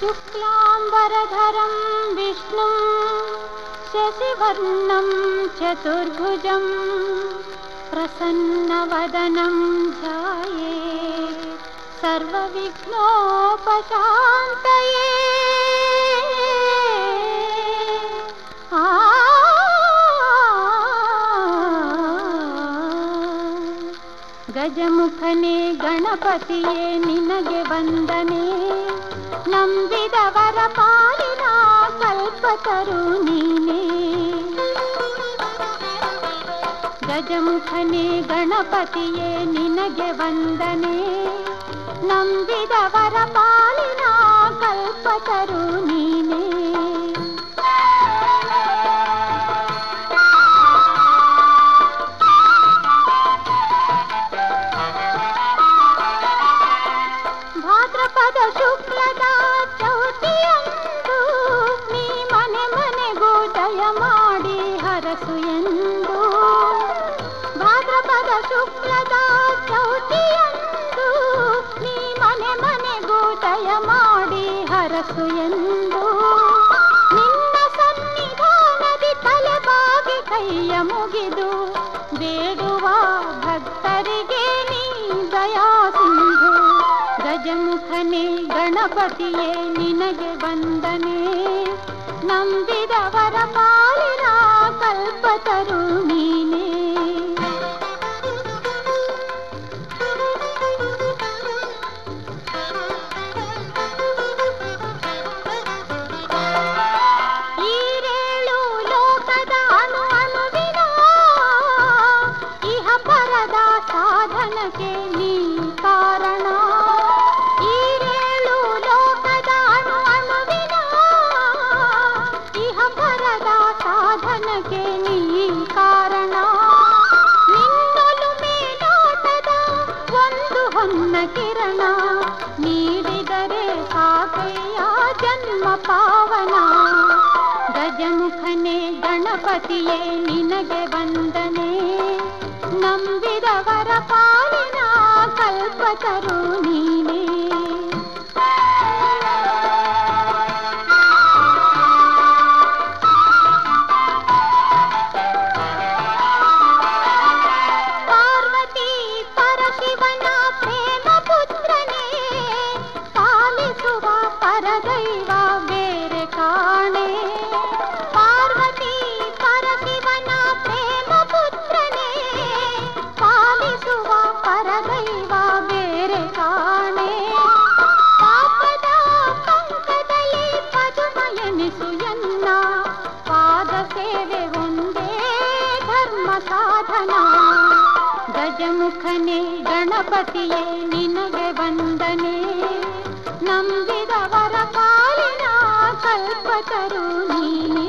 शुक्लाम्बरधरं विष्णुं शशिवर्णं चतुर्भुजं प्रसन्नवदनं ध्याये सर्वविघ्नोपशान्तये। गजमुखने गणपतिये निनगे वन्दने। ನಂಬಿದವರ ಪಾಲಿನ ಕಲ್ಪತರು ನೀನೇ ಗಜಮುಖನೇ ಗಣಪತಿಯೇ ನಿನಗೆ ವಂದನೆ ನಂಬಿದವರ ಪಾಲಿನ ಕಲ್ಪತರು ನೀನೇ ಶುಕ್ಲದ ಚೌತಿಯಂದು, ನೀ ಮನೆ ಮನೆಗೂ ದಯ ಮಾಡಿ ಹರಸು ಎಂದು. ನಿನ್ನ ಸನ್ನಿಧಾನದಿ ತಲೆಬಾಗಿ ಕೈಯ ಮುಗಿದು, ಬೇಡುವ ಭಕ್ತರಿಗೆ ನೀ ದಯಾ ಸಿಂಧು. ಗಜಮುಖನೆ, ಗಣಪತಿಯೇ, ನಿನಗೆ ಬಂದನೆ ನಂಬಿದವರ ಸಾಧನಕ್ಕೆ ನೀ ಕಾರಣ. ಈರೇಳು ಲೋಕದ ಅಣು ಅಣುವಿನ ಇಹ ಪರದ ಸಾಧನಕ್ಕೆ ನೀ ಕಾರಣ. ನಿನ್ನೊಲು ಮೇಲಾಟದ ಒಂದು ಹೊನ್ನ ಕಿರಣ. ನೀಡಿದರೆ ಸಾಕಯ್ಯ ಜನ್ಮ ಪಾವನ. ಗಜಮುಖನೇ ಗಣಪತಿಯೇ ನಿನಗೆ ವಂದನೆ. ನಂಬಿದವರ ಪಾಲಿನ ಕಲ್ಪತರು ನೀನೇ ವಂದನಾ ಗಜಮುಖನೇ ಗಣಪತಿಯೇ ನಿನಗೆ ವಂದನೆ ನಂಬಿದವರ ಪಾಲಿನ ಕಲ್ಪತರು ನೀನೇ